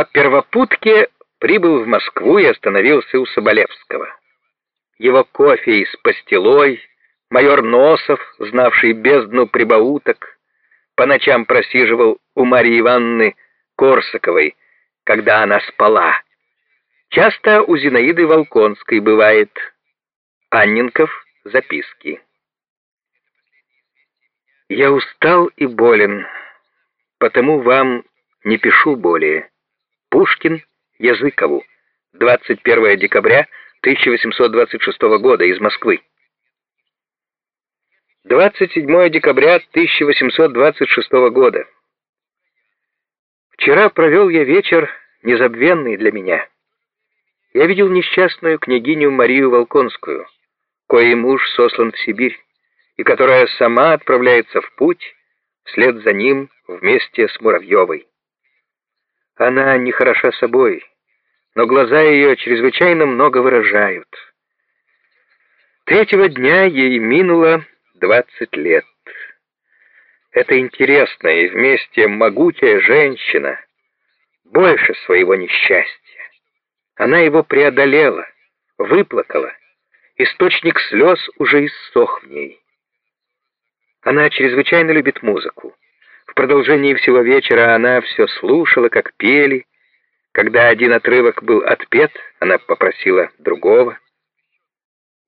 По первопутке прибыл в Москву и остановился у Соболевского. Его кофе с пастилой, майор Носов, знавший бездну прибауток, по ночам просиживал у Марьи Ивановны Корсаковой, когда она спала. Часто у Зинаиды Волконской бывает Анненков записки. Я устал и болен, потому вам не пишу более. Пушкин Языкову, 21 декабря 1826 года из Москвы. 27 декабря 1826 года. Вчера провел я вечер незабвенный для меня. Я видел несчастную княгиню Марию Волконскую, коей муж сослан в Сибирь, и которая сама отправляется в путь вслед за ним вместе с Муравьевой. Она не хороша собой, но глаза ее чрезвычайно много выражают. Третьего дня ей минуло двадцать лет. Это интересная и вместе могучая женщина, больше своего несчастья. Она его преодолела, выплакала. Источник слез уже иссох в ней. Она чрезвычайно любит музыку. В продолжении всего вечера она все слушала, как пели. Когда один отрывок был отпет, она попросила другого.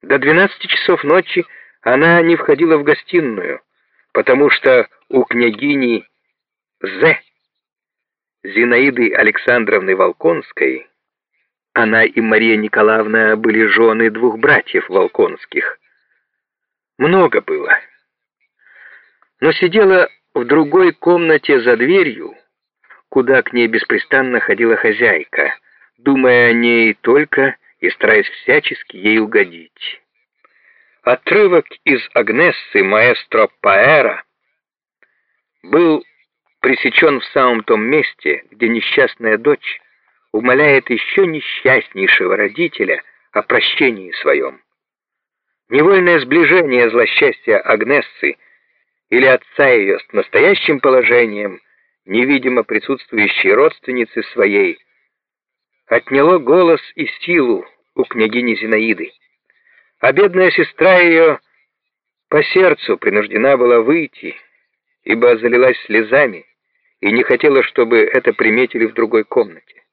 До двенадцати часов ночи она не входила в гостиную, потому что у княгини З. Зинаиды Александровны Волконской она и Мария Николаевна были жены двух братьев Волконских. Много было. Но сидела в другой комнате за дверью, куда к ней беспрестанно ходила хозяйка, думая о ней только и стараясь всячески ей угодить. Отрывок из Агнессы маэстро Паэра был пресечен в самом том месте, где несчастная дочь умоляет еще несчастнейшего родителя о прощении своем. Невольное сближение злосчастья Агнессы или отца ее с настоящим положением, невидимо присутствующей родственницы своей, отняло голос и силу у княгини Зинаиды. А бедная сестра ее по сердцу принуждена была выйти, ибо залилась слезами и не хотела, чтобы это приметили в другой комнате.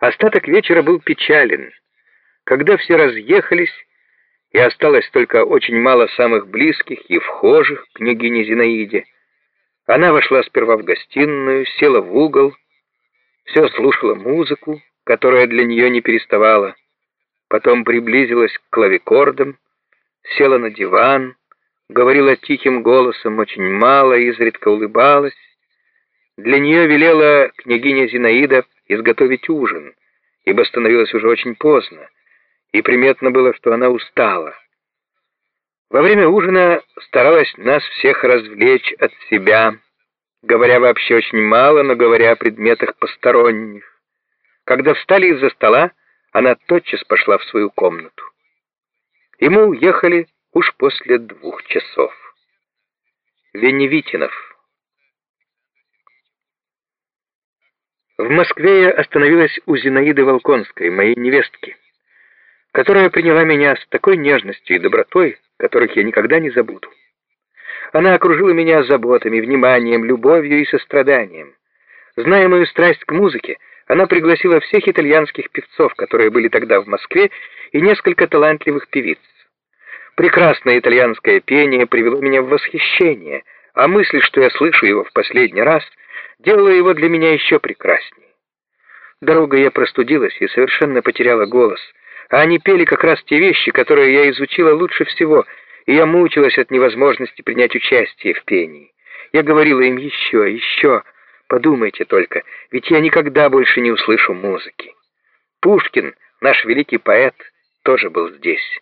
Остаток вечера был печален. Когда все разъехались, и осталось только очень мало самых близких и вхожих к княгине Зинаиде. Она вошла сперва в гостиную, села в угол, все слушала музыку, которая для нее не переставала, потом приблизилась к клавикордам, села на диван, говорила тихим голосом, очень мало, изредка улыбалась. Для нее велела княгиня Зинаида изготовить ужин, ибо становилось уже очень поздно и приметно было, что она устала. Во время ужина старалась нас всех развлечь от себя, говоря вообще очень мало, но говоря о предметах посторонних. Когда встали из-за стола, она тотчас пошла в свою комнату. И мы уехали уж после двух часов. Веневитинов. В Москве я остановилась у Зинаиды Волконской, моей невестки которая приняла меня с такой нежностью и добротой, которых я никогда не забуду. Она окружила меня заботами, вниманием, любовью и состраданием. Зная мою страсть к музыке, она пригласила всех итальянских певцов, которые были тогда в Москве, и несколько талантливых певиц. Прекрасное итальянское пение привело меня в восхищение, а мысль, что я слышу его в последний раз, делала его для меня еще прекраснее. Дорогой я простудилась и совершенно потеряла голос — а они пели как раз те вещи, которые я изучила лучше всего, и я мучилась от невозможности принять участие в пении. Я говорила им еще, еще, подумайте только, ведь я никогда больше не услышу музыки. Пушкин, наш великий поэт, тоже был здесь.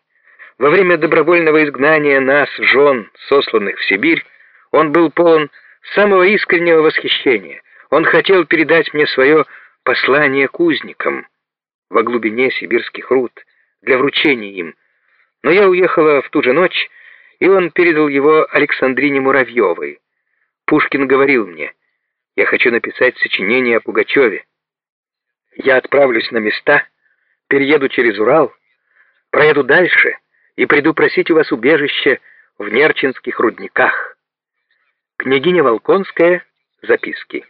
Во время добровольного изгнания нас, жен, сосланных в Сибирь, он был полон самого искреннего восхищения. Он хотел передать мне свое послание кузникам во глубине сибирских руд для вручения им, но я уехала в ту же ночь, и он передал его Александрине Муравьевой. Пушкин говорил мне, я хочу написать сочинение о Пугачеве. Я отправлюсь на места, перееду через Урал, проеду дальше и приду просить у вас убежище в Нерчинских рудниках. Княгиня Волконская. Записки.